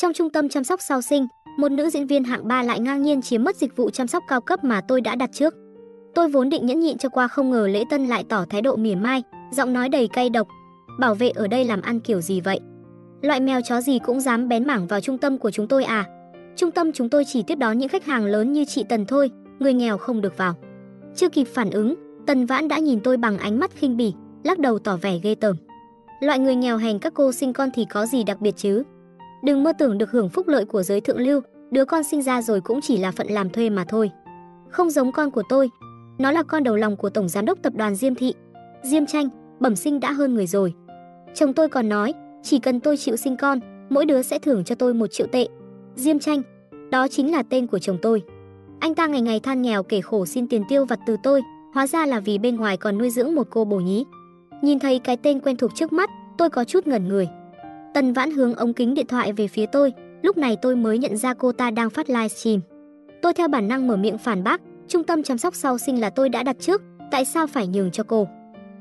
Trong trung tâm chăm sóc sau sinh, một nữ diễn viên hạng 3 lại ngang nhiên chiếm mất dịch vụ chăm sóc cao cấp mà tôi đã đặt trước. Tôi vốn định nhẫn nhịn cho qua không ngờ Lễ Tân lại tỏ thái độ mỉa mai, giọng nói đầy cay độc. Bảo vệ ở đây làm ăn kiểu gì vậy? Loại mèo chó gì cũng dám bén mảng vào trung tâm của chúng tôi à? Trung tâm chúng tôi chỉ tiếp đón những khách hàng lớn như chị Tần thôi, người nghèo không được vào. Chưa kịp phản ứng, Tần Vãn đã nhìn tôi bằng ánh mắt khinh bỉ, lắc đầu tỏ vẻ ghê tởm. Loại người nghèo hèn các cô sinh con thì có gì đặc biệt chứ? Đừng mơ tưởng được hưởng phúc lợi của giới thượng lưu, đứa con sinh ra rồi cũng chỉ là phận làm thuê mà thôi. Không giống con của tôi, nó là con đầu lòng của tổng giám đốc tập đoàn Diêm Thị. Diêm Tranh, bẩm sinh đã hơn người rồi. Chồng tôi còn nói, chỉ cần tôi chịu sinh con, mỗi đứa sẽ thưởng cho tôi một triệu tệ. Diêm Tranh, đó chính là tên của chồng tôi. Anh ta ngày ngày than nghèo kể khổ xin tiền tiêu vặt từ tôi, hóa ra là vì bên ngoài còn nuôi dưỡng một cô bổ nhí. Nhìn thấy cái tên quen thuộc trước mắt, tôi có chút ngẩn người. Tần Vãn hướng ống kính điện thoại về phía tôi, lúc này tôi mới nhận ra cô ta đang phát livestream. Tôi theo bản năng mở miệng phản bác, trung tâm chăm sóc sau sinh là tôi đã đặt trước, tại sao phải nhường cho cô?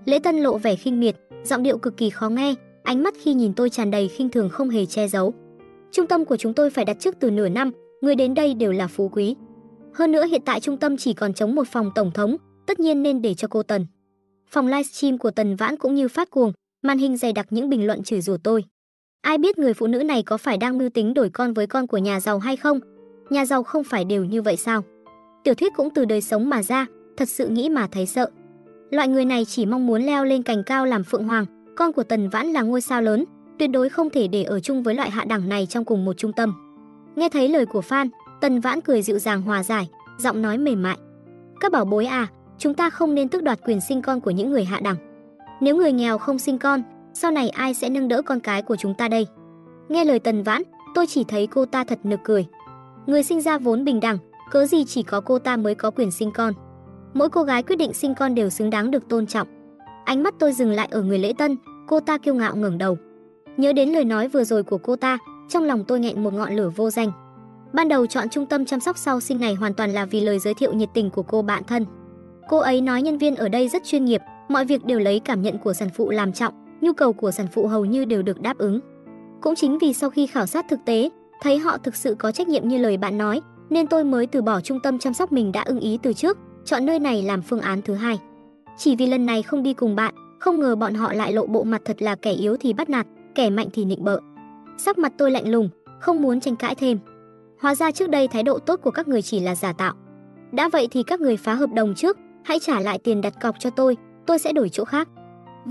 Lễ Tân lộ vẻ khinh miệt, giọng điệu cực kỳ khó nghe, ánh mắt khi nhìn tôi tràn đầy khinh thường không hề che giấu. Trung tâm của chúng tôi phải đặt trước từ nửa năm, người đến đây đều là phú quý. Hơn nữa hiện tại trung tâm chỉ còn trống một phòng tổng thống, tất nhiên nên để cho cô Tần. Phòng livestream của Tần Vãn cũng như phát cuồng, màn hình dày đặc những bình luận chửi rủa tôi. Ai biết người phụ nữ này có phải đang mưu tính đổi con với con của nhà giàu hay không? Nhà giàu không phải đều như vậy sao? Tiểu thuyết cũng từ đời sống mà ra, thật sự nghĩ mà thấy sợ. Loại người này chỉ mong muốn leo lên cành cao làm phượng hoàng, con của Tần Vãn là ngôi sao lớn, tuyệt đối không thể để ở chung với loại hạ đẳng này trong cùng một trung tâm. Nghe thấy lời của Phan, Tần Vãn cười dịu dàng hòa giải, giọng nói mềm mại. Các bảo bối à, chúng ta không nên tước đoạt quyền sinh con của những người hạ đẳng. Nếu người nghèo không sinh con, sau này ai sẽ nâng đỡ con cái của chúng ta đây? Nghe lời Tần Vãn, tôi chỉ thấy cô ta thật nực cười. Người sinh ra vốn bình đẳng, cớ gì chỉ có cô ta mới có quyền sinh con. Mỗi cô gái quyết định sinh con đều xứng đáng được tôn trọng. Ánh mắt tôi dừng lại ở người lễ tân, cô ta kiêu ngạo ngẩng đầu. Nhớ đến lời nói vừa rồi của cô ta, trong lòng tôi nghẹn một ngọn lửa vô danh. Ban đầu chọn trung tâm chăm sóc sau sinh này hoàn toàn là vì lời giới thiệu nhiệt tình của cô bạn thân. Cô ấy nói nhân viên ở đây rất chuyên nghiệp, mọi việc đều lấy cảm nhận của sản phụ làm trọng, nhu cầu của sản phụ hầu như đều được đáp ứng. Cũng chính vì sau khi khảo sát thực tế, thấy họ thực sự có trách nhiệm như lời bạn nói, nên tôi mới từ bỏ trung tâm chăm sóc mình đã ưng ý từ trước, chọn nơi này làm phương án thứ hai. Chỉ vì lần này không đi cùng bạn, không ngờ bọn họ lại lộ bộ mặt thật là kẻ yếu thì bắt nạt, kẻ mạnh thì nịnh bợ. Sắc mặt tôi lạnh lùng, không muốn tranh cãi thêm. Hóa ra trước đây thái độ tốt của các người chỉ là giả tạo. Đã vậy thì các người phá hợp đồng trước, hãy trả lại tiền đặt cọc cho tôi, tôi sẽ đổi chỗ khác.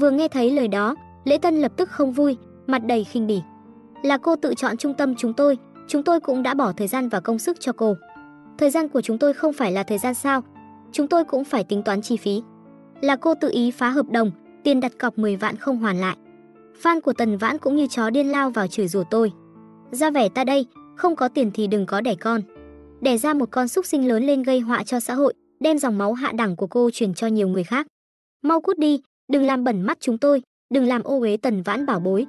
Vừa nghe thấy lời đó, Lễ Tân lập tức không vui, mặt đầy khinh bỉ. Là cô tự chọn trung tâm chúng tôi, chúng tôi cũng đã bỏ thời gian và công sức cho cô. Thời gian của chúng tôi không phải là thời gian sao? Chúng tôi cũng phải tính toán chi phí. Là cô tự ý phá hợp đồng, tiền đặt cọc 10 vạn không hoàn lại. Fan của Tần Vãn cũng như chó điên lao vào chửi rủa tôi. Ra vẻ ta đây, không có tiền thì đừng có đẻ con. Đẻ ra một con súc sinh lớn lên gây họa cho xã hội, đem dòng máu hạ đẳng của cô truyền cho nhiều người khác. Mau cút đi, đừng làm bẩn mắt chúng tôi, đừng làm ô uế Tần Vãn bảo bối.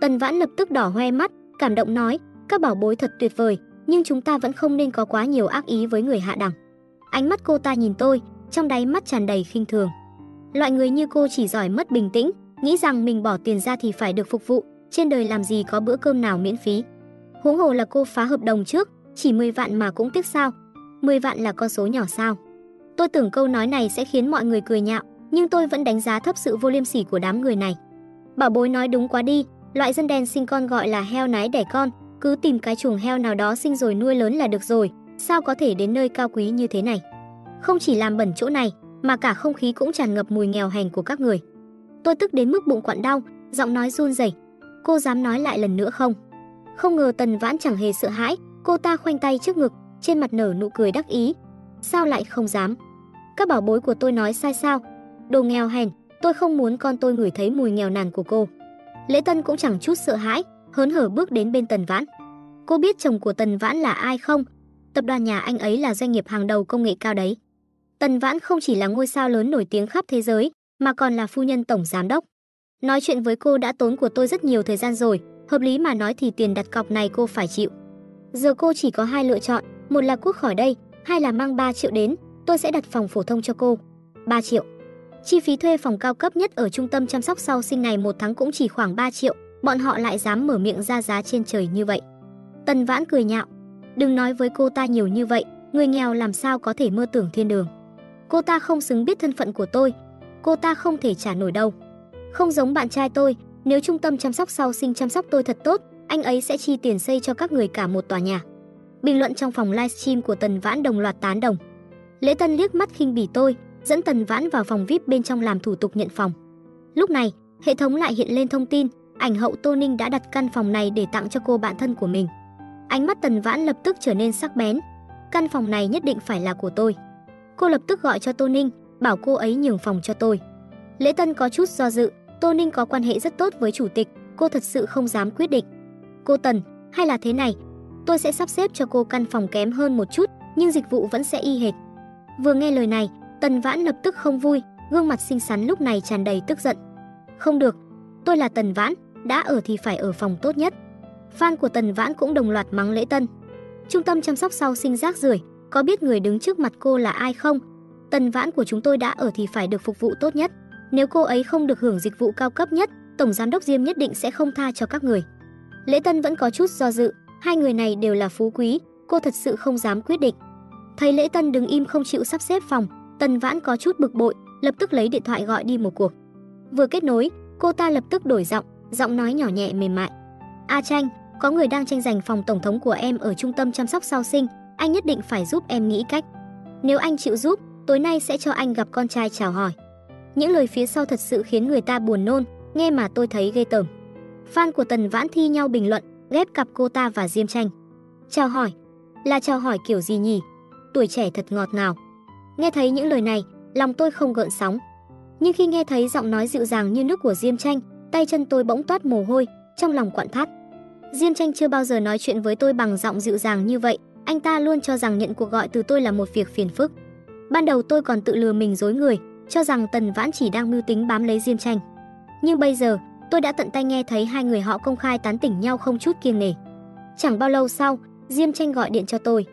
Tần Vãn lập tức đỏ hoe mắt, cảm động nói, các bảo bối thật tuyệt vời, nhưng chúng ta vẫn không nên có quá nhiều ác ý với người hạ đẳng. Ánh mắt cô ta nhìn tôi, trong đáy mắt tràn đầy khinh thường. Loại người như cô chỉ giỏi mất bình tĩnh, nghĩ rằng mình bỏ tiền ra thì phải được phục vụ, trên đời làm gì có bữa cơm nào miễn phí. Huống hồ là cô phá hợp đồng trước, chỉ 10 vạn mà cũng tiếc sao? 10 vạn là con số nhỏ sao? Tôi tưởng câu nói này sẽ khiến mọi người cười nhạo, nhưng tôi vẫn đánh giá thấp sự vô liêm sỉ của đám người này. Bảo bối nói đúng quá đi, loại dân đen sinh con gọi là heo nái đẻ con, cứ tìm cái chuồng heo nào đó sinh rồi nuôi lớn là được rồi, sao có thể đến nơi cao quý như thế này. Không chỉ làm bẩn chỗ này, mà cả không khí cũng tràn ngập mùi nghèo hèn của các người. Tôi tức đến mức bụng quặn đau, giọng nói run rẩy. Cô dám nói lại lần nữa không? Không ngờ Tần Vãn chẳng hề sợ hãi, cô ta khoanh tay trước ngực, trên mặt nở nụ cười đắc ý. Sao lại không dám? Các bảo bối của tôi nói sai sao? Đồ nghèo hèn, tôi không muốn con tôi ngửi thấy mùi nghèo nàn của cô. Lễ Tân cũng chẳng chút sợ hãi, hớn hở bước đến bên Tần Vãn. Cô biết chồng của Tần Vãn là ai không? Tập đoàn nhà anh ấy là doanh nghiệp hàng đầu công nghệ cao đấy. Tần Vãn không chỉ là ngôi sao lớn nổi tiếng khắp thế giới, mà còn là phu nhân tổng giám đốc. Nói chuyện với cô đã tốn của tôi rất nhiều thời gian rồi, hợp lý mà nói thì tiền đặt cọc này cô phải chịu. Giờ cô chỉ có hai lựa chọn, một là cút khỏi đây, hai là mang 3 triệu đến, tôi sẽ đặt phòng phổ thông cho cô. 3 triệu. Chi phí thuê phòng cao cấp nhất ở trung tâm chăm sóc sau sinh này một tháng cũng chỉ khoảng 3 triệu, bọn họ lại dám mở miệng ra giá trên trời như vậy. Tần Vãn cười nhạo, đừng nói với cô ta nhiều như vậy, người nghèo làm sao có thể mơ tưởng thiên đường. Cô ta không xứng biết thân phận của tôi, cô ta không thể trả nổi đâu. Không giống bạn trai tôi, nếu trung tâm chăm sóc sau sinh chăm sóc tôi thật tốt, anh ấy sẽ chi tiền xây cho các người cả một tòa nhà. Bình luận trong phòng livestream của Tần Vãn đồng loạt tán đồng. Lễ Tân liếc mắt khinh bỉ tôi, dẫn Tần Vãn vào phòng VIP bên trong làm thủ tục nhận phòng. Lúc này, hệ thống lại hiện lên thông tin, ảnh hậu Tô Ninh đã đặt căn phòng này để tặng cho cô bạn thân của mình. Ánh mắt Tần Vãn lập tức trở nên sắc bén. Căn phòng này nhất định phải là của tôi. Cô lập tức gọi cho Tô Ninh, bảo cô ấy nhường phòng cho tôi. Lễ Tân có chút do dự, Tô Ninh có quan hệ rất tốt với chủ tịch, cô thật sự không dám quyết định. Cô Tần, hay là thế này, tôi sẽ sắp xếp cho cô căn phòng kém hơn một chút, nhưng dịch vụ vẫn sẽ y hệt. Vừa nghe lời này, Tần Vãn lập tức không vui, gương mặt xinh xắn lúc này tràn đầy tức giận. Không được, tôi là Tần Vãn, đã ở thì phải ở phòng tốt nhất. Fan của Tần Vãn cũng đồng loạt mắng Lễ Tân. Trung tâm chăm sóc sau sinh rác rưởi, có biết người đứng trước mặt cô là ai không? Tần Vãn của chúng tôi đã ở thì phải được phục vụ tốt nhất. Nếu cô ấy không được hưởng dịch vụ cao cấp nhất, tổng giám đốc Diêm nhất định sẽ không tha cho các người. Lễ Tân vẫn có chút do dự, hai người này đều là phú quý, cô thật sự không dám quyết định. Thấy Lễ Tân đứng im không chịu sắp xếp phòng, Tần Vãn có chút bực bội, lập tức lấy điện thoại gọi đi một cuộc. Vừa kết nối, cô ta lập tức đổi giọng, giọng nói nhỏ nhẹ mềm mại. "A Tranh, có người đang tranh giành phòng tổng thống của em ở trung tâm chăm sóc sau sinh, anh nhất định phải giúp em nghĩ cách. Nếu anh chịu giúp, tối nay sẽ cho anh gặp con trai chào hỏi." Những lời phía sau thật sự khiến người ta buồn nôn, nghe mà tôi thấy ghê tởm. Fan của Tần Vãn thi nhau bình luận, ghép cặp cô ta và Diêm Tranh. Chào hỏi, là chào hỏi kiểu gì nhỉ? Tuổi trẻ thật ngọt ngào. Nghe thấy những lời này, lòng tôi không gợn sóng. Nhưng khi nghe thấy giọng nói dịu dàng như nước của Diêm Tranh, tay chân tôi bỗng toát mồ hôi, trong lòng quặn thắt. Diêm Tranh chưa bao giờ nói chuyện với tôi bằng giọng dịu dàng như vậy, anh ta luôn cho rằng nhận cuộc gọi từ tôi là một việc phiền phức. Ban đầu tôi còn tự lừa mình dối người, cho rằng Tần Vãn chỉ đang mưu tính bám lấy Diêm Tranh. Nhưng bây giờ, tôi đã tận tay nghe thấy hai người họ công khai tán tỉnh nhau không chút kiêng nể. Chẳng bao lâu sau, Diêm Tranh gọi điện cho tôi.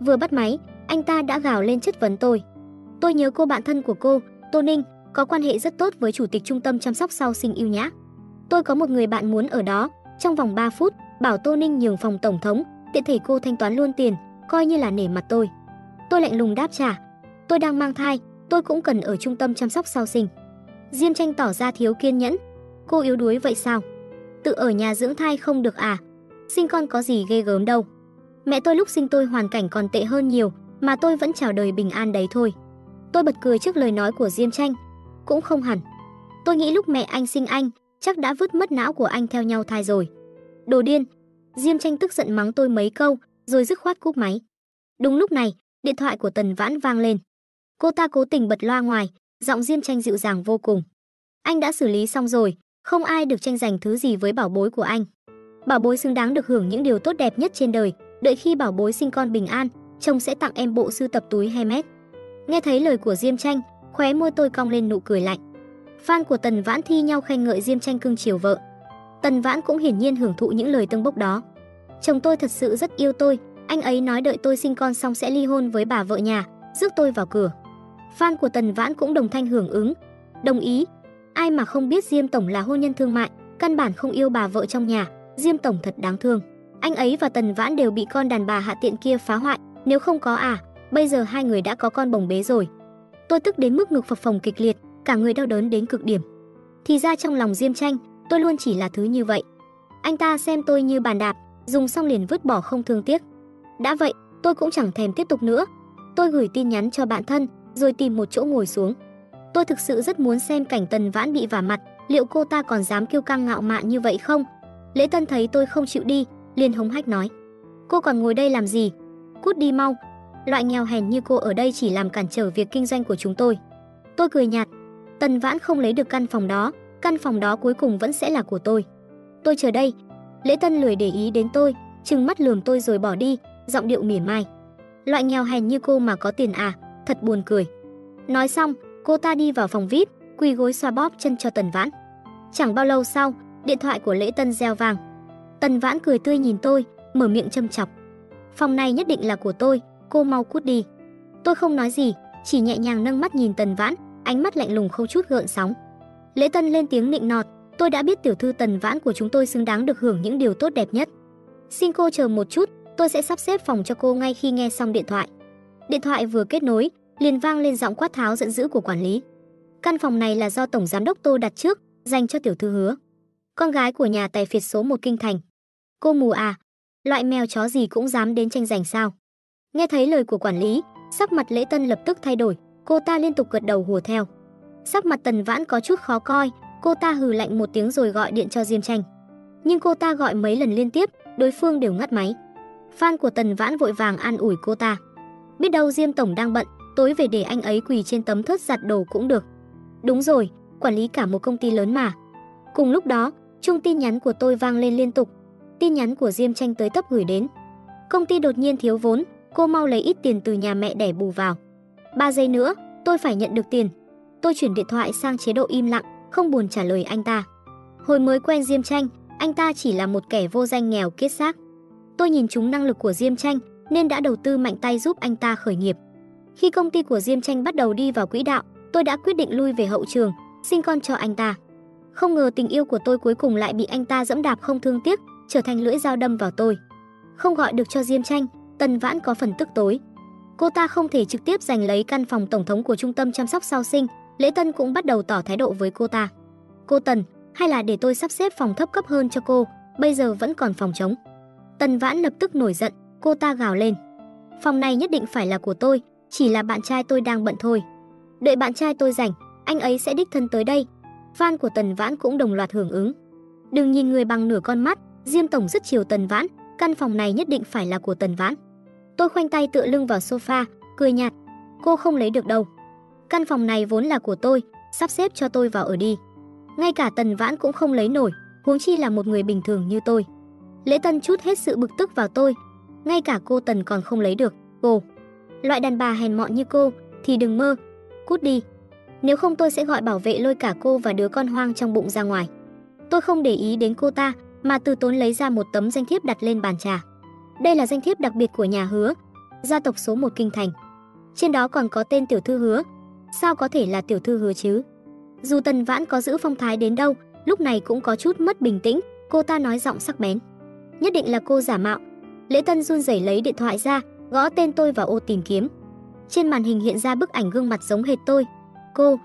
Vừa bắt máy, anh ta đã gào lên chất vấn tôi. Tôi nhớ cô bạn thân của cô, Tô Ninh, có quan hệ rất tốt với chủ tịch trung tâm chăm sóc sau sinh yêu nhã. Tôi có một người bạn muốn ở đó, trong vòng 3 phút, bảo Tô Ninh nhường phòng tổng thống, tiện thể cô thanh toán luôn tiền, coi như là nể mặt tôi. Tôi lạnh lùng đáp trả, tôi đang mang thai, tôi cũng cần ở trung tâm chăm sóc sau sinh. Diêm Tranh tỏ ra thiếu kiên nhẫn. Cô yếu đuối vậy sao? Tự ở nhà dưỡng thai không được à? Sinh con có gì ghê gớm đâu. Mẹ tôi lúc sinh tôi hoàn cảnh còn tệ hơn nhiều, mà tôi vẫn chào đời bình an đấy thôi. Tôi bật cười trước lời nói của Diêm Tranh. Cũng không hẳn. Tôi nghĩ lúc mẹ anh sinh anh, chắc đã vứt mất não của anh theo nhau thai rồi. Đồ điên. Diêm Tranh tức giận mắng tôi mấy câu, rồi dứt khoát cúp máy. Đúng lúc này, điện thoại của Tần Vãn vang lên. Cô ta cố tình bật loa ngoài, giọng Diêm Tranh dịu dàng vô cùng. Anh đã xử lý xong rồi, không ai được tranh giành thứ gì với bảo bối của anh. Bảo bối xứng đáng được hưởng những điều tốt đẹp nhất trên đời, đợi khi bảo bối sinh con bình an, chồng sẽ tặng em bộ sưu tập túi Hermes. Nghe thấy lời của Diêm Tranh, khóe môi tôi cong lên nụ cười lạnh. Fan của Tần Vãn thi nhau khen ngợi Diêm Tranh cưng chiều vợ. Tần Vãn cũng hiển nhiên hưởng thụ những lời tâng bốc đó. Chồng tôi thật sự rất yêu tôi, anh ấy nói đợi tôi sinh con xong sẽ ly hôn với bà vợ nhà, rước tôi vào cửa. Fan của Tần Vãn cũng đồng thanh hưởng ứng, đồng ý. Ai mà không biết Diêm tổng là hôn nhân thương mại, căn bản không yêu bà vợ trong nhà, Diêm tổng thật đáng thương. Anh ấy và Tần Vãn đều bị con đàn bà hạ tiện kia phá hoại, nếu không có à, bây giờ hai người đã có con bồng bế rồi. Tôi tức đến mức ngực phập phồng kịch liệt, cả người đau đớn đến cực điểm. Thì ra trong lòng Diêm Tranh, tôi luôn chỉ là thứ như vậy. Anh ta xem tôi như bàn đạp, dùng xong liền vứt bỏ không thương tiếc. Đã vậy, tôi cũng chẳng thèm tiếp tục nữa. Tôi gửi tin nhắn cho bạn thân, rồi tìm một chỗ ngồi xuống. Tôi thực sự rất muốn xem cảnh Tần Vãn bị vả mặt, liệu cô ta còn dám kiêu căng ngạo mạn như vậy không? Lễ Tân thấy tôi không chịu đi, liền hống hách nói: "Cô còn ngồi đây làm gì? Cút đi mau, loại nghèo hèn như cô ở đây chỉ làm cản trở việc kinh doanh của chúng tôi." Tôi cười nhạt, Tần Vãn không lấy được căn phòng đó, căn phòng đó cuối cùng vẫn sẽ là của tôi. Tôi chờ đây. Lễ Tân lười để ý đến tôi, trừng mắt lườm tôi rồi bỏ đi, giọng điệu mỉa mai. Loại nghèo hèn như cô mà có tiền à, thật buồn cười. Nói xong, cô ta đi vào phòng VIP, quỳ gối xoa bóp chân cho Tần Vãn. Chẳng bao lâu sau, điện thoại của Lễ Tân reo vang. Tần Vãn cười tươi nhìn tôi, mở miệng châm chọc. Phòng này nhất định là của tôi, cô mau cút đi. Tôi không nói gì, chỉ nhẹ nhàng nâng mắt nhìn Tần Vãn, ánh mắt lạnh lùng không chút gợn sóng. Lễ Tân lên tiếng nịnh nọt, tôi đã biết tiểu thư Tần Vãn của chúng tôi xứng đáng được hưởng những điều tốt đẹp nhất. Xin cô chờ một chút, tôi sẽ sắp xếp phòng cho cô ngay khi nghe xong điện thoại. Điện thoại vừa kết nối, liền vang lên giọng quát tháo giận dữ của quản lý. Căn phòng này là do tổng giám đốc Tô đặt trước, dành cho tiểu thư Hứa. Con gái của nhà tài phiệt số một kinh thành. Cô mù à? Loại mèo chó gì cũng dám đến tranh giành sao? Nghe thấy lời của quản lý, sắc mặt Lễ Tân lập tức thay đổi, cô ta liên tục gật đầu hùa theo. Sắc mặt Tần Vãn có chút khó coi, cô ta hừ lạnh một tiếng rồi gọi điện cho Diêm Tranh. Nhưng cô ta gọi mấy lần liên tiếp, đối phương đều ngắt máy. Fan của Tần Vãn vội vàng an ủi cô ta. Biết đâu Diêm tổng đang bận, tối về để anh ấy quỳ trên tấm thớt giặt đồ cũng được. Đúng rồi, quản lý cả một công ty lớn mà. Cùng lúc đó, chung tin nhắn của tôi vang lên liên tục. Tin nhắn của Diêm Tranh tới tấp gửi đến. Công ty đột nhiên thiếu vốn, cô mau lấy ít tiền từ nhà mẹ để bù vào. 3 giây nữa, tôi phải nhận được tiền. Tôi chuyển điện thoại sang chế độ im lặng, không buồn trả lời anh ta. Hồi mới quen Diêm Tranh, anh ta chỉ là một kẻ vô danh nghèo kiết xác. Tôi nhìn chúng năng lực của Diêm Tranh nên đã đầu tư mạnh tay giúp anh ta khởi nghiệp. Khi công ty của Diêm Tranh bắt đầu đi vào quỹ đạo, tôi đã quyết định lui về hậu trường, sinh con cho anh ta. Không ngờ tình yêu của tôi cuối cùng lại bị anh ta dẫm đạp không thương tiếc, trở thành lưỡi dao đâm vào tôi. Không gọi được cho Diêm Tranh, Tần Vãn có phần tức tối. Cô ta không thể trực tiếp giành lấy căn phòng tổng thống của trung tâm chăm sóc sau sinh, Lễ Tân cũng bắt đầu tỏ thái độ với cô ta. Cô Tần, hay là để tôi sắp xếp phòng thấp cấp hơn cho cô, bây giờ vẫn còn phòng trống. Tần Vãn lập tức nổi giận, cô ta gào lên. Phòng này nhất định phải là của tôi, chỉ là bạn trai tôi đang bận thôi. Đợi bạn trai tôi rảnh, anh ấy sẽ đích thân tới đây. Fan của Tần Vãn cũng đồng loạt hưởng ứng. Đừng nhìn người bằng nửa con mắt, Diêm tổng rất chiều Tần Vãn, căn phòng này nhất định phải là của Tần Vãn. Tôi khoanh tay tựa lưng vào sofa, cười nhạt. Cô không lấy được đâu. Căn phòng này vốn là của tôi, sắp xếp cho tôi vào ở đi. Ngay cả Tần Vãn cũng không lấy nổi, huống chi là một người bình thường như tôi. Lễ Tân chút hết sự bực tức vào tôi, ngay cả cô Tần còn không lấy được. Cô, loại đàn bà hèn mọn như cô thì đừng mơ, cút đi. Nếu không tôi sẽ gọi bảo vệ lôi cả cô và đứa con hoang trong bụng ra ngoài. Tôi không để ý đến cô ta, mà từ tốn lấy ra một tấm danh thiếp đặt lên bàn trà. Đây là danh thiếp đặc biệt của nhà Hứa, gia tộc số 1 kinh thành. Trên đó còn có tên tiểu thư Hứa. Sao có thể là tiểu thư Hứa chứ? Dù Tần Vãn có giữ phong thái đến đâu, lúc này cũng có chút mất bình tĩnh, cô ta nói giọng sắc bén. Nhất định là cô giả mạo. Lễ Tân run rẩy lấy điện thoại ra, gõ tên tôi vào ô tìm kiếm. Trên màn hình hiện ra bức ảnh gương mặt giống hệt tôi. Cô,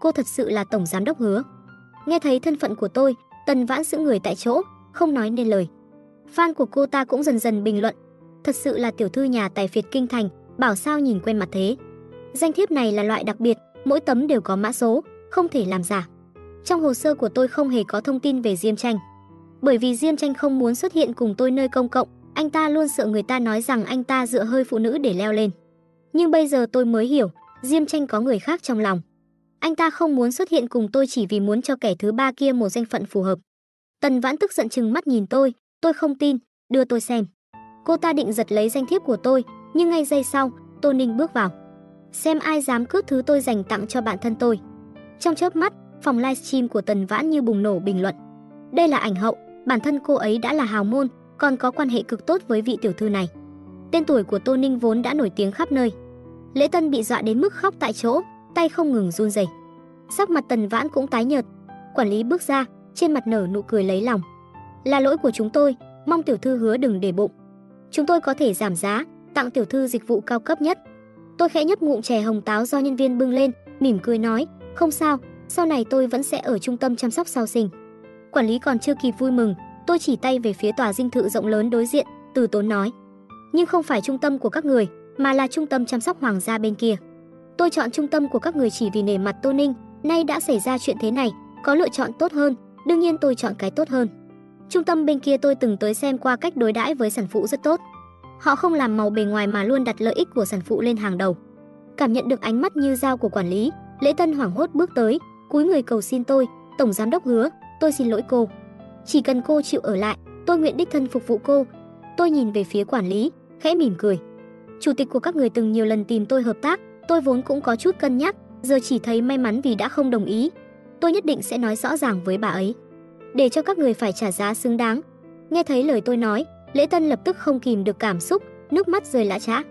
cô thật sự là tổng giám đốc Hứa. Nghe thấy thân phận của tôi, Tần Vãn giữ người tại chỗ, không nói nên lời. Fan của cô ta cũng dần dần bình luận, thật sự là tiểu thư nhà tài phiệt kinh thành, bảo sao nhìn quen mặt thế. Danh thiếp này là loại đặc biệt, mỗi tấm đều có mã số, không thể làm giả. Trong hồ sơ của tôi không hề có thông tin về Diêm Tranh. Bởi vì Diêm Tranh không muốn xuất hiện cùng tôi nơi công cộng, anh ta luôn sợ người ta nói rằng anh ta dựa hơi phụ nữ để leo lên. Nhưng bây giờ tôi mới hiểu, Diêm Tranh có người khác trong lòng. Anh ta không muốn xuất hiện cùng tôi chỉ vì muốn cho kẻ thứ ba kia một danh phận phù hợp. Tần Vãn tức giận chừng mắt nhìn tôi, tôi không tin, đưa tôi xem. Cô ta định giật lấy danh thiếp của tôi, nhưng ngay giây sau, Tô Ninh bước vào. Xem ai dám cướp thứ tôi dành tặng cho bạn thân tôi. Trong chớp mắt, phòng livestream của Tần Vãn như bùng nổ bình luận. Đây là ảnh hậu, bản thân cô ấy đã là hào môn, còn có quan hệ cực tốt với vị tiểu thư này. Tên tuổi của Tô Ninh vốn đã nổi tiếng khắp nơi. Lễ Tân bị dọa đến mức khóc tại chỗ, tay không ngừng run rẩy. Sắc mặt Tần Vãn cũng tái nhợt. Quản lý bước ra, trên mặt nở nụ cười lấy lòng. Là lỗi của chúng tôi, mong tiểu thư hứa đừng để bụng. Chúng tôi có thể giảm giá, tặng tiểu thư dịch vụ cao cấp nhất. Tôi khẽ nhấp ngụm chè hồng táo do nhân viên bưng lên, mỉm cười nói, không sao, sau này tôi vẫn sẽ ở trung tâm chăm sóc sau sinh. Quản lý còn chưa kịp vui mừng, tôi chỉ tay về phía tòa dinh thự rộng lớn đối diện, từ tốn nói. Nhưng không phải trung tâm của các người, mà là trung tâm chăm sóc hoàng gia bên kia. Tôi chọn trung tâm của các người chỉ vì nề mặt Tô Ninh, nay đã xảy ra chuyện thế này, có lựa chọn tốt hơn, đương nhiên tôi chọn cái tốt hơn. Trung tâm bên kia tôi từng tới xem qua cách đối đãi với sản phụ rất tốt. Họ không làm màu bề ngoài mà luôn đặt lợi ích của sản phụ lên hàng đầu. Cảm nhận được ánh mắt như dao của quản lý, Lễ Tân hoảng hốt bước tới, cúi người cầu xin tôi, tổng giám đốc hứa, tôi xin lỗi cô. Chỉ cần cô chịu ở lại, tôi nguyện đích thân phục vụ cô. Tôi nhìn về phía quản lý, khẽ mỉm cười. Chủ tịch của các người từng nhiều lần tìm tôi hợp tác, tôi vốn cũng có chút cân nhắc, giờ chỉ thấy may mắn vì đã không đồng ý. Tôi nhất định sẽ nói rõ ràng với bà ấy, để cho các người phải trả giá xứng đáng. Nghe thấy lời tôi nói, Lễ Tân lập tức không kìm được cảm xúc, nước mắt rơi lã chã.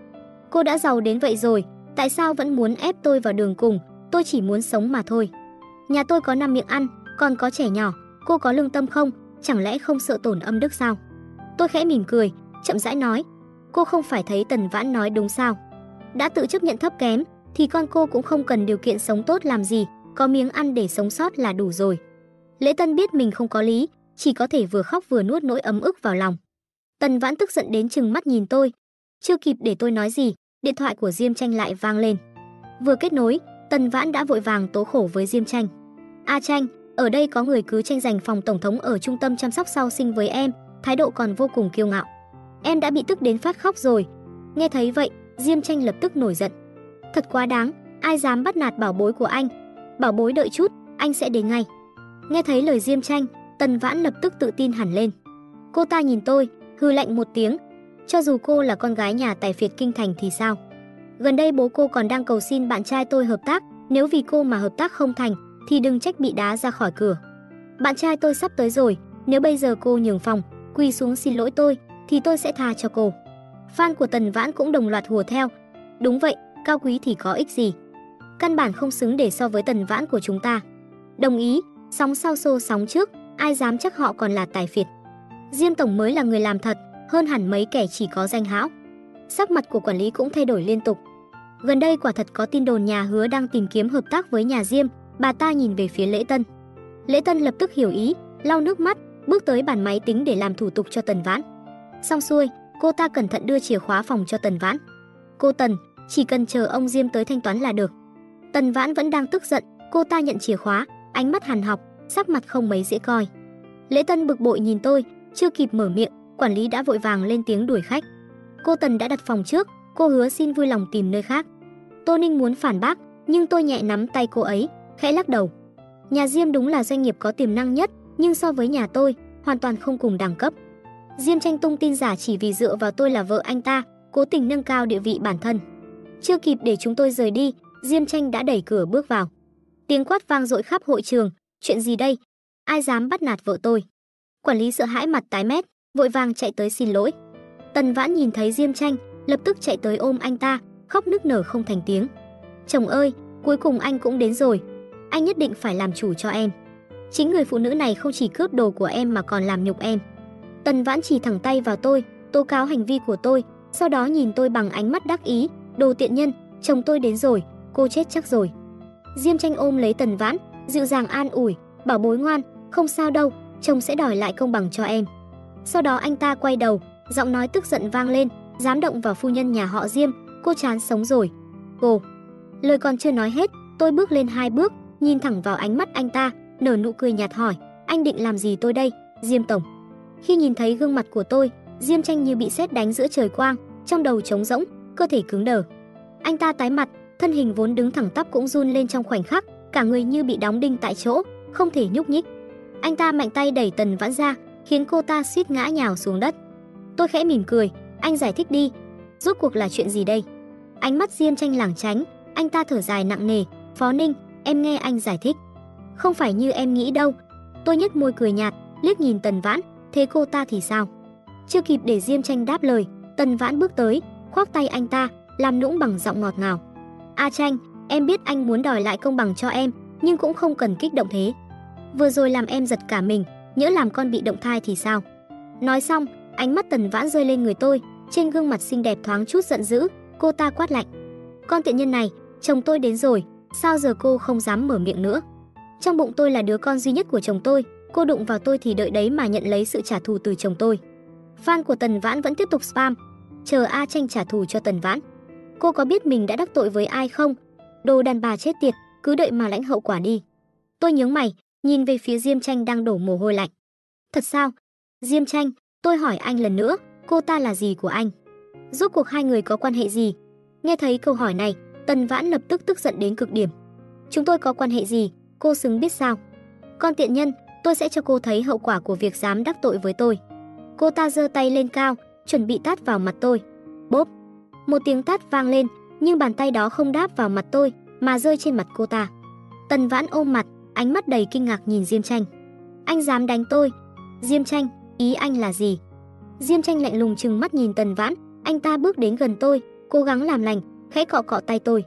Cô đã giàu đến vậy rồi, tại sao vẫn muốn ép tôi vào đường cùng, tôi chỉ muốn sống mà thôi. Nhà tôi có năm miệng ăn, còn có trẻ nhỏ, cô có lương tâm không, chẳng lẽ không sợ tổn âm đức sao? Tôi khẽ mỉm cười, chậm rãi nói, cô không phải thấy Tần Vãn nói đúng sao? Đã tự chấp nhận thấp kém, thì con cô cũng không cần điều kiện sống tốt làm gì, có miếng ăn để sống sót là đủ rồi. Lễ Tân biết mình không có lý, chỉ có thể vừa khóc vừa nuốt nỗi ấm ức vào lòng. Tần Vãn tức giận đến chừng mắt nhìn tôi. Chưa kịp để tôi nói gì, điện thoại của Diêm Tranh lại vang lên. Vừa kết nối, Tần Vãn đã vội vàng tố khổ với Diêm Tranh. "A Tranh, ở đây có người cứ tranh giành phòng tổng thống ở trung tâm chăm sóc sau sinh với em, thái độ còn vô cùng kiêu ngạo. Em đã bị tức đến phát khóc rồi." Nghe thấy vậy, Diêm Tranh lập tức nổi giận. "Thật quá đáng, ai dám bắt nạt bảo bối của anh? Bảo bối đợi chút, anh sẽ đến ngay." Nghe thấy lời Diêm Tranh, Tần Vãn lập tức tự tin hẳn lên. Cô ta nhìn tôi, hư lạnh một tiếng. Cho dù cô là con gái nhà tài phiệt kinh thành thì sao? Gần đây bố cô còn đang cầu xin bạn trai tôi hợp tác, nếu vì cô mà hợp tác không thành thì đừng trách bị đá ra khỏi cửa. Bạn trai tôi sắp tới rồi, nếu bây giờ cô nhường phòng, quỳ xuống xin lỗi tôi thì tôi sẽ tha cho cô. Fan của Tần Vãn cũng đồng loạt hùa theo. Đúng vậy, cao quý thì có ích gì? Căn bản không xứng để so với Tần Vãn của chúng ta. Đồng ý, sóng sau xô sóng trước, ai dám chắc họ còn là tài phiệt. Diêm tổng mới là người làm thật, hơn hẳn mấy kẻ chỉ có danh hão. Sắc mặt của quản lý cũng thay đổi liên tục. Gần đây quả thật có tin đồn nhà Hứa đang tìm kiếm hợp tác với nhà Diêm, bà ta nhìn về phía Lễ Tân. Lễ Tân lập tức hiểu ý, lau nước mắt, bước tới bàn máy tính để làm thủ tục cho Tần Vãn. Xong xuôi, cô ta cẩn thận đưa chìa khóa phòng cho Tần Vãn. "Cô Tần, chỉ cần chờ ông Diêm tới thanh toán là được." Tần Vãn vẫn đang tức giận, cô ta nhận chìa khóa, ánh mắt hằn học, sắc mặt không mấy dễ coi. Lễ Tân bực bội nhìn tôi, chưa kịp mở miệng, quản lý đã vội vàng lên tiếng đuổi khách. Cô Tần đã đặt phòng trước, cô hứa xin vui lòng tìm nơi khác. Tô Ninh muốn phản bác, nhưng tôi nhẹ nắm tay cô ấy, khẽ lắc đầu. Nhà Diêm đúng là doanh nghiệp có tiềm năng nhất, nhưng so với nhà tôi, hoàn toàn không cùng đẳng cấp. Diêm tranh tung tin giả chỉ vì dựa vào tôi là vợ anh ta, cố tình nâng cao địa vị bản thân. Chưa kịp để chúng tôi rời đi, Diêm tranh đã đẩy cửa bước vào. Tiếng quát vang dội khắp hội trường, chuyện gì đây? Ai dám bắt nạt vợ tôi? Quản lý sợ hãi mặt tái mét, vội vàng chạy tới xin lỗi. Tần Vãn nhìn thấy Diêm Tranh, lập tức chạy tới ôm anh ta, khóc nức nở không thành tiếng. "Chồng ơi, cuối cùng anh cũng đến rồi. Anh nhất định phải làm chủ cho em. Chính người phụ nữ này không chỉ cướp đồ của em mà còn làm nhục em." Tần Vãn chỉ thẳng tay vào tôi, tố cáo hành vi của tôi, sau đó nhìn tôi bằng ánh mắt đắc ý, "Đồ tiện nhân, chồng tôi đến rồi, cô chết chắc rồi." Diêm Tranh ôm lấy Tần Vãn, dịu dàng an ủi, "Bảo bối ngoan, không sao đâu, chồng sẽ đòi lại công bằng cho em." Sau đó anh ta quay đầu, giọng nói tức giận vang lên, dám động vào phu nhân nhà họ Diêm, cô chán sống rồi. Cô. Lời còn chưa nói hết, tôi bước lên hai bước, nhìn thẳng vào ánh mắt anh ta, nở nụ cười nhạt hỏi, anh định làm gì tôi đây, Diêm tổng? Khi nhìn thấy gương mặt của tôi, Diêm Tranh như bị sét đánh giữa trời quang, trong đầu trống rỗng, cơ thể cứng đờ. Anh ta tái mặt, thân hình vốn đứng thẳng tắp cũng run lên trong khoảnh khắc, cả người như bị đóng đinh tại chỗ, không thể nhúc nhích. Anh ta mạnh tay đẩy Tần Vãn ra, khiến cô ta suýt ngã nhào xuống đất. Tôi khẽ mỉm cười, anh giải thích đi, rốt cuộc là chuyện gì đây? Ánh mắt Diêm Tranh lảng tránh, anh ta thở dài nặng nề, "Phó Ninh, em nghe anh giải thích. Không phải như em nghĩ đâu." Tôi nhếch môi cười nhạt, liếc nhìn Tần Vãn, "Thế cô ta thì sao?" Chưa kịp để Diêm Tranh đáp lời, Tần Vãn bước tới, khoác tay anh ta, làm nũng bằng giọng ngọt ngào. "A Tranh, em biết anh muốn đòi lại công bằng cho em, nhưng cũng không cần kích động thế. Vừa rồi làm em giật cả mình, nhỡ làm con bị động thai thì sao?" Nói xong, ánh mắt Tần Vãn rơi lên người tôi, trên gương mặt xinh đẹp thoáng chút giận dữ, cô ta quát lạnh. Con tiện nhân này, chồng tôi đến rồi, sao giờ cô không dám mở miệng nữa? Trong bụng tôi là đứa con duy nhất của chồng tôi, cô đụng vào tôi thì đợi đấy mà nhận lấy sự trả thù từ chồng tôi. Fan của Tần Vãn vẫn tiếp tục spam, chờ A Tranh trả thù cho Tần Vãn. Cô có biết mình đã đắc tội với ai không? Đồ đàn bà chết tiệt, cứ đợi mà lãnh hậu quả đi. Tôi nhướng mày, nhìn về phía Diêm Tranh đang đổ mồ hôi lạnh. Thật sao? Diêm Tranh, tôi hỏi anh lần nữa, cô ta là gì của anh? Rốt cuộc hai người có quan hệ gì? Nghe thấy câu hỏi này, Tần Vãn lập tức tức giận đến cực điểm. Chúng tôi có quan hệ gì, cô xứng biết sao? Con tiện nhân, tôi sẽ cho cô thấy hậu quả của việc dám đắc tội với tôi. Cô ta giơ tay lên cao, chuẩn bị tát vào mặt tôi. Bốp. Một tiếng tát vang lên, nhưng bàn tay đó không đáp vào mặt tôi, mà rơi trên mặt cô ta. Tần Vãn ôm mặt, ánh mắt đầy kinh ngạc nhìn Diêm Tranh. Anh dám đánh tôi? Diêm Tranh, ý anh là gì? Diêm Tranh lạnh lùng trừng mắt nhìn Tần Vãn, anh ta bước đến gần tôi, cố gắng làm lành, khẽ cọ cọ tay tôi.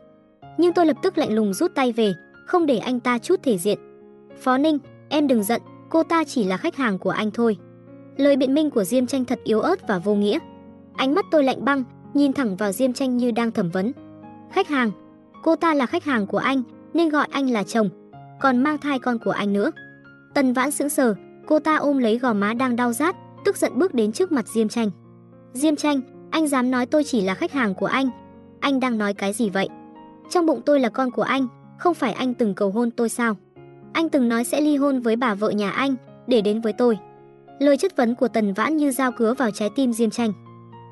Nhưng tôi lập tức lạnh lùng rút tay về, không để anh ta chút thể diện. Phó Ninh, em đừng giận, cô ta chỉ là khách hàng của anh thôi. Lời biện minh của Diêm Tranh thật yếu ớt và vô nghĩa. Ánh mắt tôi lạnh băng, nhìn thẳng vào Diêm Tranh như đang thẩm vấn. Khách hàng, cô ta là khách hàng của anh, nên gọi anh là chồng, còn mang thai con của anh nữa. Tần Vãn sững sờ, cô ta ôm lấy gò má đang đau rát, tức giận bước đến trước mặt Diêm Tranh. Diêm Tranh, anh dám nói tôi chỉ là khách hàng của anh? Anh đang nói cái gì vậy? Trong bụng tôi là con của anh, không phải anh từng cầu hôn tôi sao? Anh từng nói sẽ ly hôn với bà vợ nhà anh để đến với tôi. Lời chất vấn của Tần Vãn như dao cứa vào trái tim Diêm Tranh.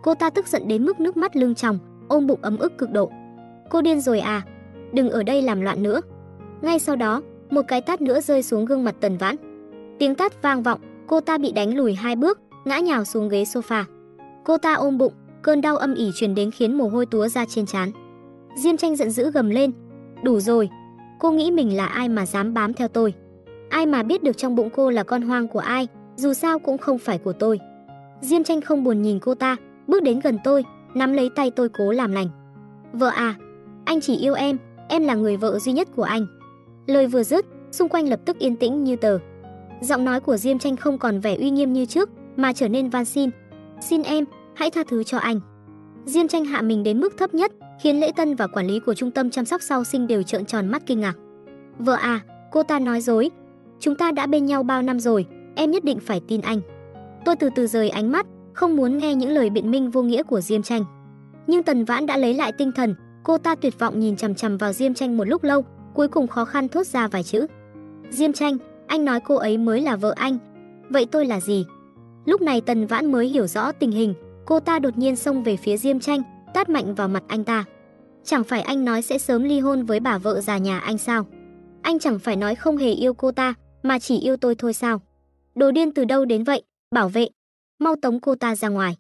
Cô ta tức giận đến mức nước mắt lưng tròng, ôm bụng ấm ức cực độ. Cô điên rồi à? Đừng ở đây làm loạn nữa. Ngay sau đó, một cái tát nữa rơi xuống gương mặt Tần Vãn. Tiếng tát vang vọng, cô ta bị đánh lùi hai bước, ngã nhào xuống ghế sofa. Cô ta ôm bụng, cơn đau âm ỉ truyền đến khiến mồ hôi túa ra trên trán. Diêm Tranh giận dữ gầm lên, "Đủ rồi, cô nghĩ mình là ai mà dám bám theo tôi? Ai mà biết được trong bụng cô là con hoang của ai, dù sao cũng không phải của tôi." Diêm Tranh không buồn nhìn cô ta, bước đến gần tôi, nắm lấy tay tôi cố làm lành. "Vợ à, anh chỉ yêu em, em là người vợ duy nhất của anh." Lời vừa dứt, xung quanh lập tức yên tĩnh như tờ. Giọng nói của Diêm Tranh không còn vẻ uy nghiêm như trước, mà trở nên van xin. "Xin em, hãy tha thứ cho anh." Diêm Tranh hạ mình đến mức thấp nhất, khiến Lễ Tân và quản lý của trung tâm chăm sóc sau sinh đều trợn tròn mắt kinh ngạc. "Vợ à, cô ta nói dối. Chúng ta đã bên nhau bao năm rồi, em nhất định phải tin anh." Tôi từ từ rời ánh mắt, không muốn nghe những lời biện minh vô nghĩa của Diêm Tranh. Nhưng Tần Vãn đã lấy lại tinh thần, cô ta tuyệt vọng nhìn chằm chằm vào Diêm Tranh một lúc lâu, cuối cùng khó khăn thốt ra vài chữ. "Diêm Tranh, anh nói cô ấy mới là vợ anh. Vậy tôi là gì?" Lúc này Tần Vãn mới hiểu rõ tình hình, cô ta đột nhiên xông về phía Diêm Tranh, tát mạnh vào mặt anh ta. Chẳng phải anh nói sẽ sớm ly hôn với bà vợ già nhà anh sao? Anh chẳng phải nói không hề yêu cô ta, mà chỉ yêu tôi thôi sao? Đồ điên từ đâu đến vậy? Bảo vệ, mau tống cô ta ra ngoài.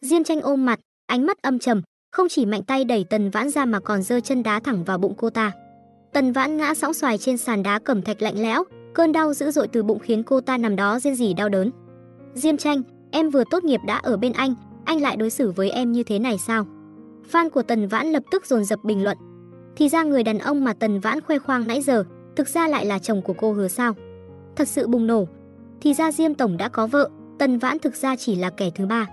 Diêm Tranh ôm mặt, ánh mắt âm trầm, không chỉ mạnh tay đẩy Tần Vãn ra mà còn giơ chân đá thẳng vào bụng cô ta. Tần Vãn ngã sóng xoài trên sàn đá cẩm thạch lạnh lẽo, cơn đau dữ dội từ bụng khiến cô ta nằm đó rên rỉ đau đớn. Diêm Tranh, em vừa tốt nghiệp đã ở bên anh, anh lại đối xử với em như thế này sao? Fan của Tần Vãn lập tức dồn dập bình luận. Thì ra người đàn ông mà Tần Vãn khoe khoang nãy giờ, thực ra lại là chồng của cô hứa sao? Thật sự bùng nổ. Thì ra Diêm tổng đã có vợ, Tần Vãn thực ra chỉ là kẻ thứ ba.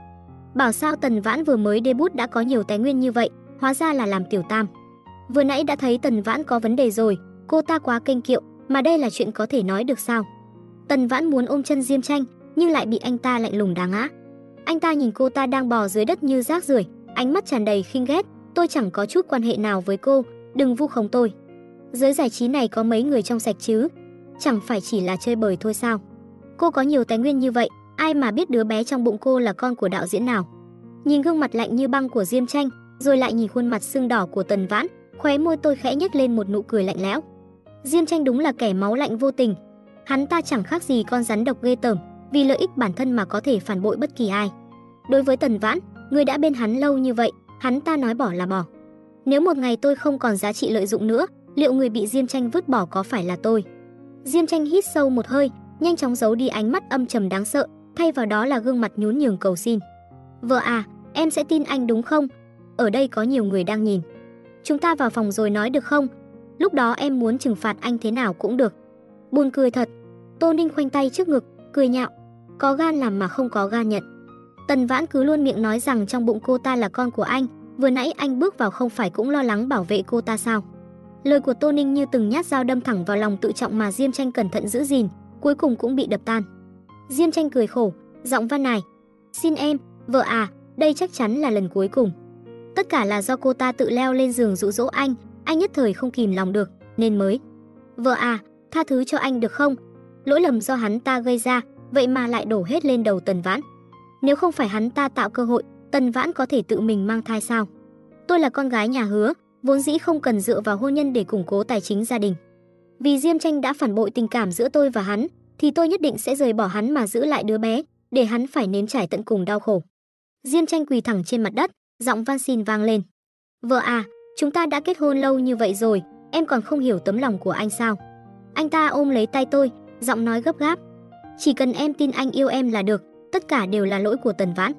Bảo sao Tần Vãn vừa mới debut đã có nhiều tài nguyên như vậy, hóa ra là làm tiểu tam. Vừa nãy đã thấy Tần Vãn có vấn đề rồi, cô ta quá kênh kiệu, mà đây là chuyện có thể nói được sao? Tần Vãn muốn ôm chân Diêm Tranh, nhưng lại bị anh ta lạnh lùng đá ngã. Anh ta nhìn cô ta đang bò dưới đất như rác rưởi, ánh mắt tràn đầy khinh ghét, tôi chẳng có chút quan hệ nào với cô, đừng vu khống tôi. Giới giải trí này có mấy người trong sạch chứ? Chẳng phải chỉ là chơi bời thôi sao? Cô có nhiều tài nguyên như vậy, ai mà biết đứa bé trong bụng cô là con của đạo diễn nào? Nhìn gương mặt lạnh như băng của Diêm Tranh, rồi lại nhìn khuôn mặt sưng đỏ của Tần Vãn, khóe môi tôi khẽ nhếch lên một nụ cười lạnh lẽo. Diêm Tranh đúng là kẻ máu lạnh vô tình. Hắn ta chẳng khác gì con rắn độc ghê tởm, vì lợi ích bản thân mà có thể phản bội bất kỳ ai. Đối với Tần Vãn, người đã bên hắn lâu như vậy, hắn ta nói bỏ là bỏ. Nếu một ngày tôi không còn giá trị lợi dụng nữa, liệu người bị Diêm Tranh vứt bỏ có phải là tôi? Diêm Tranh hít sâu một hơi, nhanh chóng giấu đi ánh mắt âm trầm đáng sợ, thay vào đó là gương mặt nhún nhường cầu xin. "Vợ à, em sẽ tin anh đúng không? Ở đây có nhiều người đang nhìn. Chúng ta vào phòng rồi nói được không? Lúc đó em muốn trừng phạt anh thế nào cũng được." Buồn cười thật. Tô Ninh khoanh tay trước ngực, cười nhạo, có gan làm mà không có gan nhận. Tần Vãn cứ luôn miệng nói rằng trong bụng cô ta là con của anh, vừa nãy anh bước vào không phải cũng lo lắng bảo vệ cô ta sao? Lời của Tô Ninh như từng nhát dao đâm thẳng vào lòng tự trọng mà Diêm Tranh cẩn thận giữ gìn, cuối cùng cũng bị đập tan. Diêm Tranh cười khổ, giọng van nài, "Xin em, vợ à, đây chắc chắn là lần cuối cùng." Tất cả là do cô ta tự leo lên giường dụ dỗ anh, anh nhất thời không kìm lòng được, nên mới. "Vợ à, tha thứ cho anh được không? Lỗi lầm do hắn ta gây ra, vậy mà lại đổ hết lên đầu Tần Vãn." Nếu không phải hắn ta tạo cơ hội, Tần Vãn có thể tự mình mang thai sao? Tôi là con gái nhà hứa, vốn dĩ không cần dựa vào hôn nhân để củng cố tài chính gia đình. Vì Diêm Tranh đã phản bội tình cảm giữa tôi và hắn, thì tôi nhất định sẽ rời bỏ hắn mà giữ lại đứa bé, để hắn phải nếm trải tận cùng đau khổ. Diêm Tranh quỳ thẳng trên mặt đất, giọng van xin vang lên. "Vợ à, chúng ta đã kết hôn lâu như vậy rồi, em còn không hiểu tấm lòng của anh sao?" Anh ta ôm lấy tay tôi, giọng nói gấp gáp. "Chỉ cần em tin anh yêu em là được, tất cả đều là lỗi của Tần Vãn.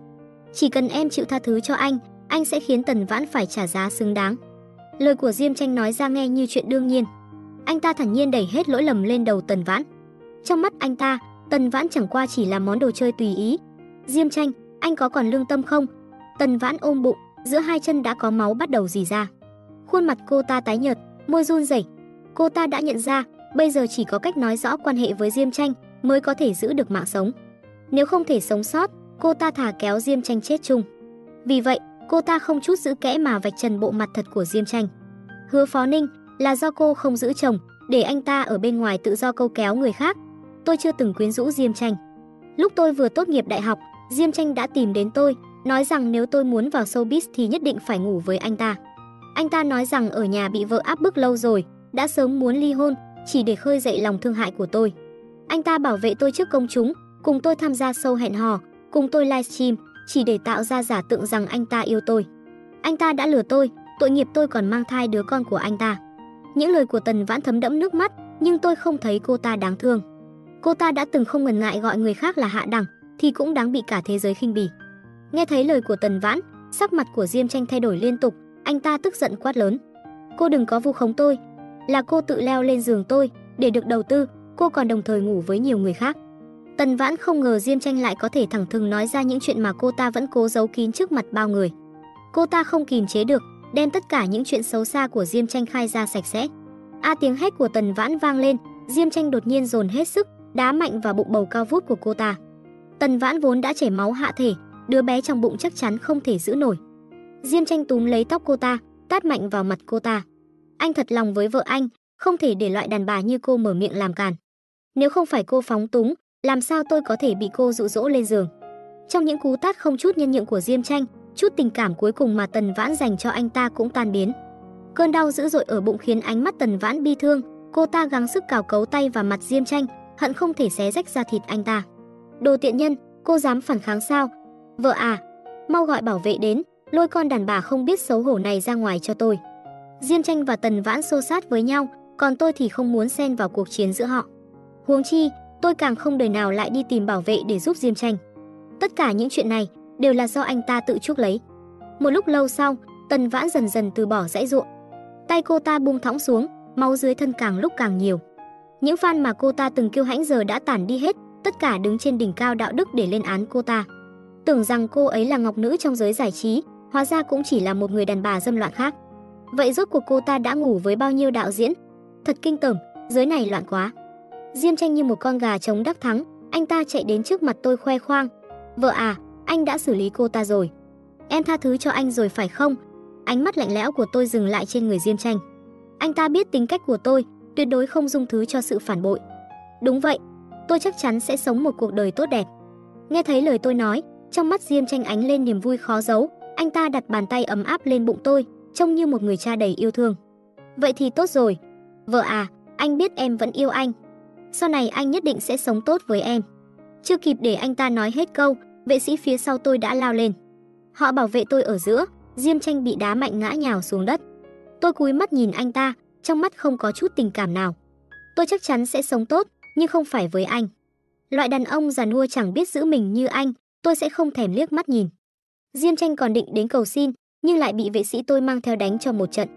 Chỉ cần em chịu tha thứ cho anh, anh sẽ khiến Tần Vãn phải trả giá xứng đáng. Lời của Diêm Tranh nói ra nghe như chuyện đương nhiên. Anh ta thản nhiên đẩy hết lỗi lầm lên đầu Tần Vãn. Trong mắt anh ta, Tần Vãn chẳng qua chỉ là món đồ chơi tùy ý. Diêm Tranh, anh có còn lương tâm không? Tần Vãn ôm bụng, giữa hai chân đã có máu bắt đầu rỉ ra. Khuôn mặt cô ta tái nhợt, môi run rẩy. Cô ta đã nhận ra, bây giờ chỉ có cách nói rõ quan hệ với Diêm Tranh mới có thể giữ được mạng sống. Nếu không thể sống sót, cô ta thả kéo Diêm Tranh chết chung. Vì vậy, cô ta không chút giữ kẽ mà vạch trần bộ mặt thật của Diêm Tranh. Hứa Phó Ninh, là do cô không giữ chồng, để anh ta ở bên ngoài tự do câu kéo người khác. Tôi chưa từng quyến rũ Diêm Tranh. Lúc tôi vừa tốt nghiệp đại học, Diêm Tranh đã tìm đến tôi, nói rằng nếu tôi muốn vào showbiz thì nhất định phải ngủ với anh ta. Anh ta nói rằng ở nhà bị vợ áp bức lâu rồi, đã sớm muốn ly hôn, chỉ để khơi dậy lòng thương hại của tôi. Anh ta bảo vệ tôi trước công chúng, cùng tôi tham gia show hẹn hò, cùng tôi livestream, chỉ để tạo ra giả tượng rằng anh ta yêu tôi. Anh ta đã lừa tôi, tội nghiệp tôi còn mang thai đứa con của anh ta. Những lời của Tần Vãn thấm đẫm nước mắt, nhưng tôi không thấy cô ta đáng thương. Cô ta đã từng không ngần ngại gọi người khác là hạ đẳng, thì cũng đáng bị cả thế giới khinh bỉ. Nghe thấy lời của Tần Vãn, sắc mặt của Diêm Tranh thay đổi liên tục, anh ta tức giận quát lớn. Cô đừng có vu khống tôi, là cô tự leo lên giường tôi để được đầu tư, cô còn đồng thời ngủ với nhiều người khác. Tần Vãn không ngờ Diêm Tranh lại có thể thẳng thừng nói ra những chuyện mà cô ta vẫn cố giấu kín trước mặt bao người. Cô ta không kìm chế được, đem tất cả những chuyện xấu xa của Diêm Tranh khai ra sạch sẽ. A tiếng hét của Tần Vãn vang lên, Diêm Tranh đột nhiên dồn hết sức, đá mạnh vào bụng bầu cao vút của cô ta. Tần Vãn vốn đã chảy máu hạ thể, đứa bé trong bụng chắc chắn không thể giữ nổi. Diêm Tranh túm lấy tóc cô ta, tát mạnh vào mặt cô ta. Anh thật lòng với vợ anh, không thể để loại đàn bà như cô mở miệng làm càn. Nếu không phải cô phóng túng, làm sao tôi có thể bị cô dụ dỗ lên giường? Trong những cú tát không chút nhân nhượng của Diêm Tranh, chút tình cảm cuối cùng mà Tần Vãn dành cho anh ta cũng tan biến. Cơn đau dữ dội ở bụng khiến ánh mắt Tần Vãn bi thương, cô ta gắng sức cào cấu tay vào mặt Diêm Tranh, hận không thể xé rách ra thịt anh ta. Đồ tiện nhân, cô dám phản kháng sao? Vợ à, mau gọi bảo vệ đến, lôi con đàn bà không biết xấu hổ này ra ngoài cho tôi. Diêm Tranh và Tần Vãn xô sát với nhau, còn tôi thì không muốn xen vào cuộc chiến giữa họ. Huống chi, tôi càng không đời nào lại đi tìm bảo vệ để giúp Diêm Tranh. Tất cả những chuyện này đều là do anh ta tự chuốc lấy. Một lúc lâu sau, Tần Vãn dần dần từ bỏ dãy ruộng. Tay cô ta buông thõng xuống, máu dưới thân càng lúc càng nhiều. Những fan mà cô ta từng kiêu hãnh giờ đã tản đi hết, tất cả đứng trên đỉnh cao đạo đức để lên án cô ta. Tưởng rằng cô ấy là ngọc nữ trong giới giải trí, hóa ra cũng chỉ là một người đàn bà dâm loạn khác. Vậy rốt cuộc cô ta đã ngủ với bao nhiêu đạo diễn? Thật kinh tởm, giới này loạn quá. Diêm tranh như một con gà trống đắc thắng, anh ta chạy đến trước mặt tôi khoe khoang. Vợ à, anh đã xử lý cô ta rồi. Em tha thứ cho anh rồi phải không? Ánh mắt lạnh lẽo của tôi dừng lại trên người Diêm tranh. Anh ta biết tính cách của tôi, tuyệt đối không dung thứ cho sự phản bội. Đúng vậy, tôi chắc chắn sẽ sống một cuộc đời tốt đẹp. Nghe thấy lời tôi nói, trong mắt Diêm tranh ánh lên niềm vui khó giấu, anh ta đặt bàn tay ấm áp lên bụng tôi, trông như một người cha đầy yêu thương. Vậy thì tốt rồi. Vợ à, anh biết em vẫn yêu anh. Sau này anh nhất định sẽ sống tốt với em. Chưa kịp để anh ta nói hết câu, vệ sĩ phía sau tôi đã lao lên. Họ bảo vệ tôi ở giữa, Diêm Tranh bị đá mạnh ngã nhào xuống đất. Tôi cúi mắt nhìn anh ta, trong mắt không có chút tình cảm nào. Tôi chắc chắn sẽ sống tốt, nhưng không phải với anh. Loại đàn ông già nua chẳng biết giữ mình như anh, tôi sẽ không thèm liếc mắt nhìn. Diêm Tranh còn định đến cầu xin, nhưng lại bị vệ sĩ tôi mang theo đánh cho một trận.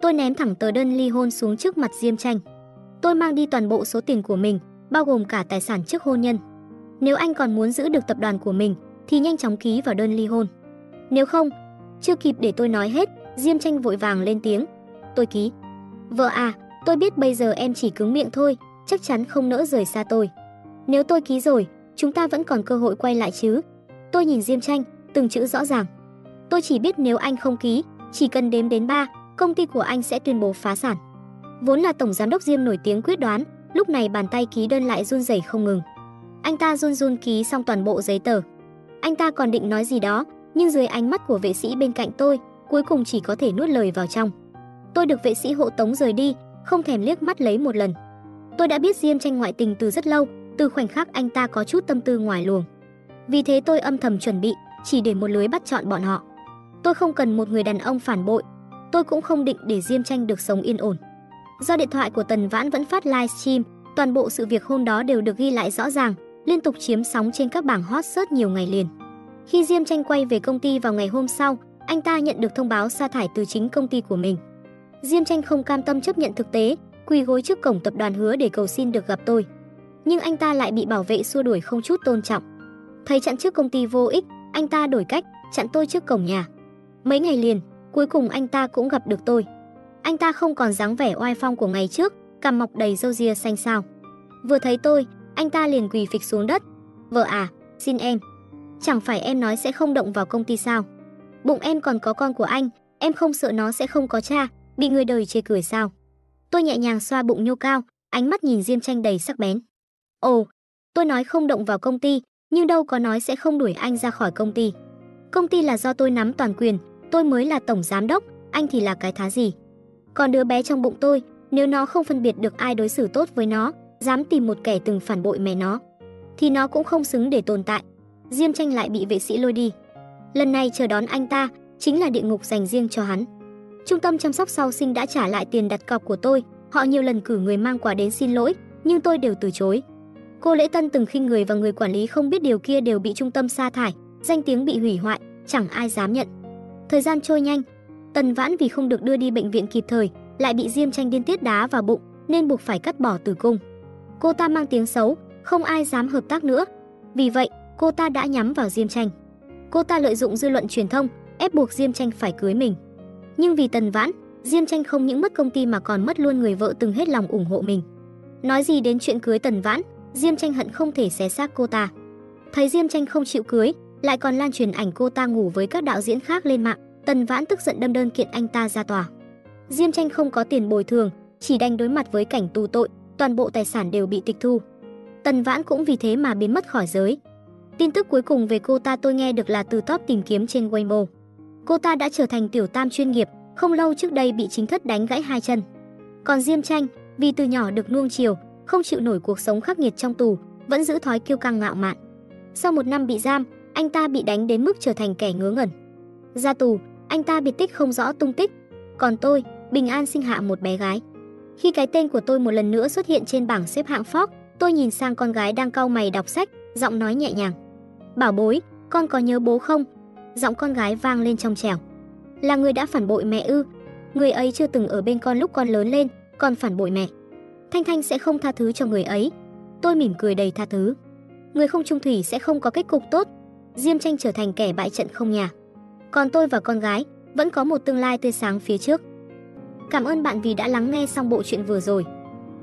Tôi ném thẳng tờ đơn ly hôn xuống trước mặt Diêm Tranh. Tôi mang đi toàn bộ số tiền của mình, bao gồm cả tài sản trước hôn nhân. Nếu anh còn muốn giữ được tập đoàn của mình, thì nhanh chóng ký vào đơn ly hôn. Nếu không, chưa kịp để tôi nói hết, Diêm Tranh vội vàng lên tiếng. Tôi ký. Vợ à, tôi biết bây giờ em chỉ cứng miệng thôi, chắc chắn không nỡ rời xa tôi. Nếu tôi ký rồi, chúng ta vẫn còn cơ hội quay lại chứ. Tôi nhìn Diêm Tranh, từng chữ rõ ràng. Tôi chỉ biết nếu anh không ký, chỉ cần đếm đến 3, công ty của anh sẽ tuyên bố phá sản. Vốn là tổng giám đốc Diêm nổi tiếng quyết đoán, lúc này bàn tay ký đơn lại run rẩy không ngừng. Anh ta run run ký xong toàn bộ giấy tờ. Anh ta còn định nói gì đó, nhưng dưới ánh mắt của vệ sĩ bên cạnh tôi, cuối cùng chỉ có thể nuốt lời vào trong. Tôi được vệ sĩ hộ tống rời đi, không thèm liếc mắt lấy một lần. Tôi đã biết Diêm tranh ngoại tình từ rất lâu, từ khoảnh khắc anh ta có chút tâm tư ngoài luồng. Vì thế tôi âm thầm chuẩn bị, chỉ để một lưới bắt chọn bọn họ. Tôi không cần một người đàn ông phản bội, tôi cũng không định để Diêm Tranh được sống yên ổn. Do điện thoại của Tần Vãn vẫn phát livestream, toàn bộ sự việc hôm đó đều được ghi lại rõ ràng, liên tục chiếm sóng trên các bảng hot search nhiều ngày liền. Khi Diêm Tranh quay về công ty vào ngày hôm sau, anh ta nhận được thông báo sa thải từ chính công ty của mình. Diêm Tranh không cam tâm chấp nhận thực tế, quỳ gối trước cổng tập đoàn hứa để cầu xin được gặp tôi. nhưng anh ta lại bị bảo vệ xua đuổi không chút tôn trọng. Thấy chặn trước công ty vô ích, anh ta đổi cách, chặn tôi trước cổng nhà. Mấy ngày liền, cuối cùng anh ta cũng gặp được tôi. Anh ta không còn dáng vẻ oai phong của ngày trước, cằm mọc đầy râu ria xanh xao. Vừa thấy tôi, anh ta liền quỳ phịch xuống đất. "Vợ à, xin em. Chẳng phải em nói sẽ không động vào công ty sao? Bụng em còn có con của anh, em không sợ nó sẽ không có cha, bị người đời chê cười sao?" Tôi nhẹ nhàng xoa bụng nhô cao, ánh mắt nhìn Diêm Tranh đầy sắc bén. "Ồ, tôi nói không động vào công ty, nhưng đâu có nói sẽ không đuổi anh ra khỏi công ty. Công ty là do tôi nắm toàn quyền, tôi mới là tổng giám đốc, anh thì là cái thá gì? Còn đứa bé trong bụng tôi, nếu nó không phân biệt được ai đối xử tốt với nó, dám tìm một kẻ từng phản bội mẹ nó, thì nó cũng không xứng để tồn tại. Diêm Tranh lại bị vệ sĩ lôi đi. Lần này chờ đón anh ta chính là địa ngục dành riêng cho hắn. Trung tâm chăm sóc sau sinh đã trả lại tiền đặt cọc của tôi, họ nhiều lần cử người mang quà đến xin lỗi, nhưng tôi đều từ chối. Cô Lễ Tân từng khinh người và người quản lý không biết điều kia đều bị trung tâm sa thải, danh tiếng bị hủy hoại, chẳng ai dám nhận. Thời gian trôi nhanh, Tần Vãn vì không được đưa đi bệnh viện kịp thời, lại bị Diêm Tranh điên tiết đá vào bụng, nên buộc phải cắt bỏ tử cung. Cô ta mang tiếng xấu, không ai dám hợp tác nữa. Vì vậy, cô ta đã nhắm vào Diêm Tranh. Cô ta lợi dụng dư luận truyền thông, ép buộc Diêm Tranh phải cưới mình. Nhưng vì Tần Vãn, Diêm Tranh không những mất công ty mà còn mất luôn người vợ từng hết lòng ủng hộ mình. Nói gì đến chuyện cưới Tần Vãn, Diêm Tranh hận không thể xé xác cô ta. Thấy Diêm Tranh không chịu cưới, lại còn lan truyền ảnh cô ta ngủ với các đạo diễn khác lên mạng, Tần Vãn tức giận đâm đơn kiện anh ta ra tòa. Diêm Tranh không có tiền bồi thường, chỉ đành đối mặt với cảnh tù tội, toàn bộ tài sản đều bị tịch thu. Tần Vãn cũng vì thế mà biến mất khỏi giới. Tin tức cuối cùng về cô ta tôi nghe được là từ top tìm kiếm trên Weibo. Cô ta đã trở thành tiểu tam chuyên nghiệp, không lâu trước đây bị chính thất đánh gãy hai chân. Còn Diêm Tranh, vì từ nhỏ được nuông chiều, không chịu nổi cuộc sống khắc nghiệt trong tù, vẫn giữ thói kiêu căng ngạo mạn. Sau một năm bị giam, anh ta bị đánh đến mức trở thành kẻ ngớ ngẩn. Ra tù, anh ta biệt tích không rõ tung tích, còn tôi, bình an sinh hạ một bé gái. Khi cái tên của tôi một lần nữa xuất hiện trên bảng xếp hạng Forbes, tôi nhìn sang con gái đang cau mày đọc sách, giọng nói nhẹ nhàng. "Bảo bối, con có nhớ bố không?" Giọng con gái vang lên trong trẻo. "Là người đã phản bội mẹ ư? Người ấy chưa từng ở bên con lúc con lớn lên, còn phản bội mẹ." Thanh Thanh sẽ không tha thứ cho người ấy. Tôi mỉm cười đầy tha thứ. Người không trung thủy sẽ không có kết cục tốt. Diêm Tranh trở thành kẻ bại trận không nhà. Còn tôi và con gái vẫn có một tương lai tươi sáng phía trước. Cảm ơn bạn vì đã lắng nghe xong bộ truyện vừa rồi.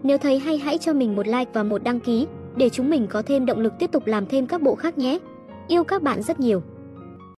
Nếu thấy hay hãy cho mình một like và một đăng ký để chúng mình có thêm động lực tiếp tục làm thêm các bộ khác nhé. Yêu các bạn rất nhiều.